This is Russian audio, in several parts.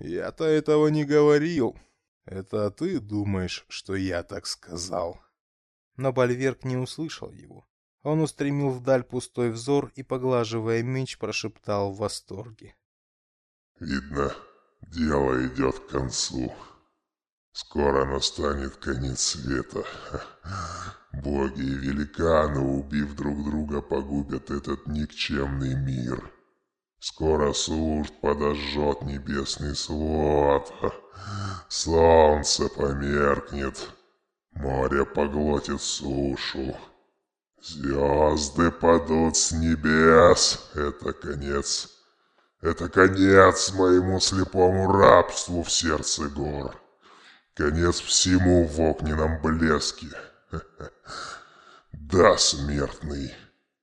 Я-то этого не говорил. Это ты думаешь, что я так сказал?» Но Бальверк не услышал его. Он устремил вдаль пустой взор и, поглаживая меч, прошептал в восторге. «Видно, дело идет к концу. Скоро настанет конец света. Боги и великаны, убив друг друга, погубят этот никчемный мир. Скоро Сурт подожжет небесный свод. Солнце померкнет. Море поглотит сушу. Звезды падут с небес. Это конец. Это конец моему слепому рабству в сердце гор. Конец всему в огненном блеске. Да, смертный,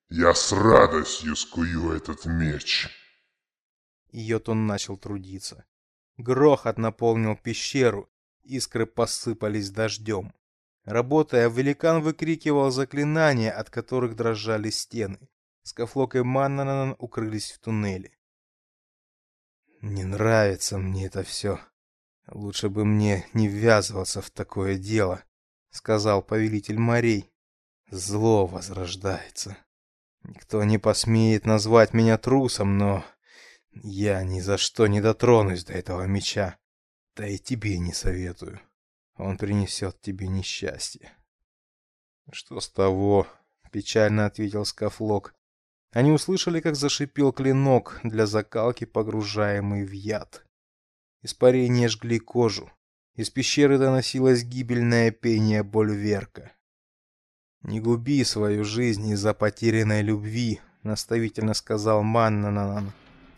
я с радостью скую этот меч. Йотун начал трудиться. Грохот наполнил пещеру, искры посыпались дождем. Работая, великан выкрикивал заклинания, от которых дрожали стены. Скафлок и Маннанан укрылись в туннеле. «Не нравится мне это все. Лучше бы мне не ввязываться в такое дело», — сказал повелитель морей. «Зло возрождается. Никто не посмеет назвать меня трусом, но я ни за что не дотронусь до этого меча. Да и тебе не советую. Он принесет тебе несчастье. Что с того? Печально ответил Скафлок. Они услышали, как зашипел клинок для закалки, погружаемый в яд. Испарения жгли кожу. Из пещеры доносилось гибельное пение Больверка. «Не губи свою жизнь из-за потерянной любви», — наставительно сказал Маннанан.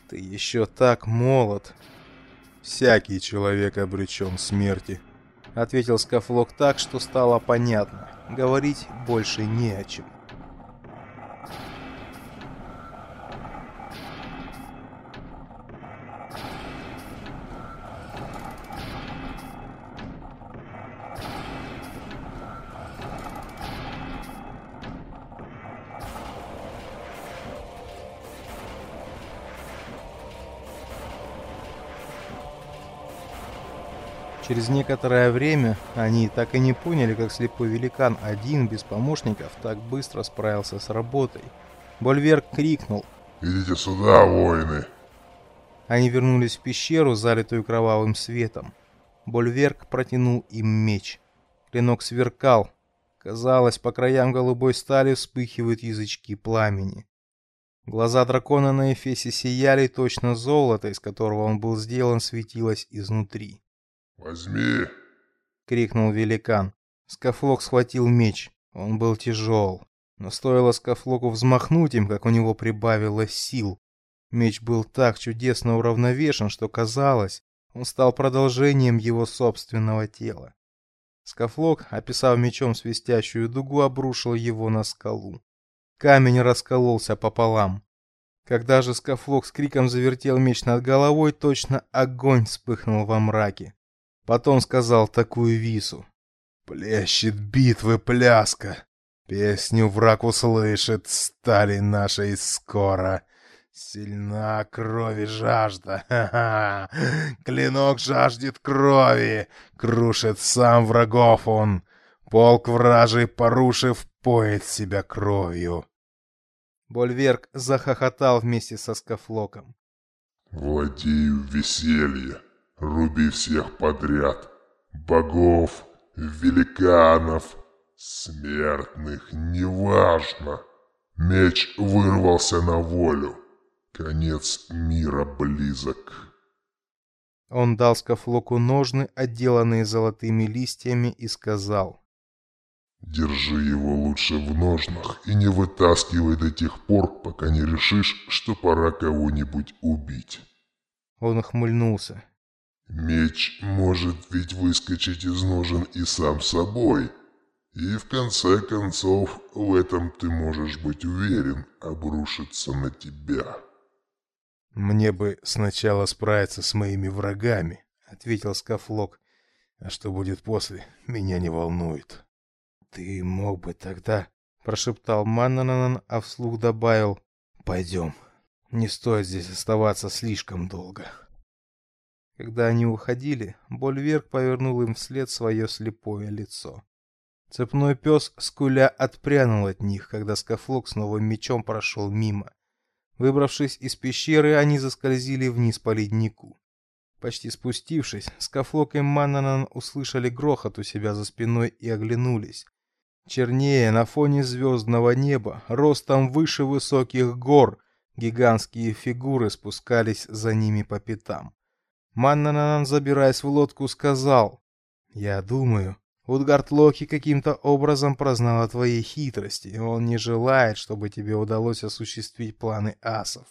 Ты еще так молод. Всякий человек обречен смерти, ответил Скафлок так, что стало понятно. Говорить больше не о чем. Через некоторое время они так и не поняли, как слепой великан один, без помощников, так быстро справился с работой. Больверк крикнул. «Идите сюда, воины!» Они вернулись в пещеру, залитую кровавым светом. Больверк протянул им меч. Клинок сверкал. Казалось, по краям голубой стали вспыхивают язычки пламени. Глаза дракона на Эфесе сияли, точно золото, из которого он был сделан, светилось изнутри. «Возьми!» — крикнул великан. Скафлок схватил меч. Он был тяжел. Но стоило Скафлоку взмахнуть им, как у него прибавилось сил. Меч был так чудесно уравновешен, что казалось, он стал продолжением его собственного тела. Скафлок, описав мечом свистящую дугу, обрушил его на скалу. Камень раскололся пополам. Когда же Скафлок с криком завертел меч над головой, точно огонь вспыхнул во мраке. Потом сказал такую вису. «Плещет битвы пляска. Песню враг услышит, стали нашей скоро. Сильна крови жажда, ха-ха! Клинок жаждет крови, крушит сам врагов он. Полк вражий, порушив, поет себя кровью». Больверк захохотал вместе со Скафлоком. «Владею веселье!» Руби всех подряд. Богов, великанов, смертных, неважно. Меч вырвался на волю. Конец мира близок. Он дал Скафлоку ножны, отделанные золотыми листьями, и сказал. «Держи его лучше в ножнах и не вытаскивай до тех пор, пока не решишь, что пора кого-нибудь убить». Он ухмыльнулся. Меч может ведь выскочить из ножен и сам собой. И в конце концов, в этом ты можешь быть уверен, обрушится на тебя. «Мне бы сначала справиться с моими врагами», — ответил Скафлок. «А что будет после, меня не волнует». «Ты мог бы тогда...» — прошептал Маннанан, а вслух добавил. «Пойдем. Не стоит здесь оставаться слишком долго». Когда они уходили, Больверк повернул им вслед свое слепое лицо. Цепной пес, скуля, отпрянул от них, когда Скафлок с новым мечом прошел мимо. Выбравшись из пещеры, они заскользили вниз по леднику. Почти спустившись, Скафлок и Маннанан услышали грохот у себя за спиной и оглянулись. Чернее на фоне звездного неба, ростом выше высоких гор, гигантские фигуры спускались за ними по пятам. Маннанан, забираясь в лодку, сказал: "Я думаю, Утгард Локи каким-то образом прознал о твоей хитрости, и он не желает, чтобы тебе удалось осуществить планы асов.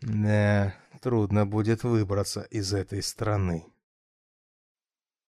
Да, трудно будет выбраться из этой страны".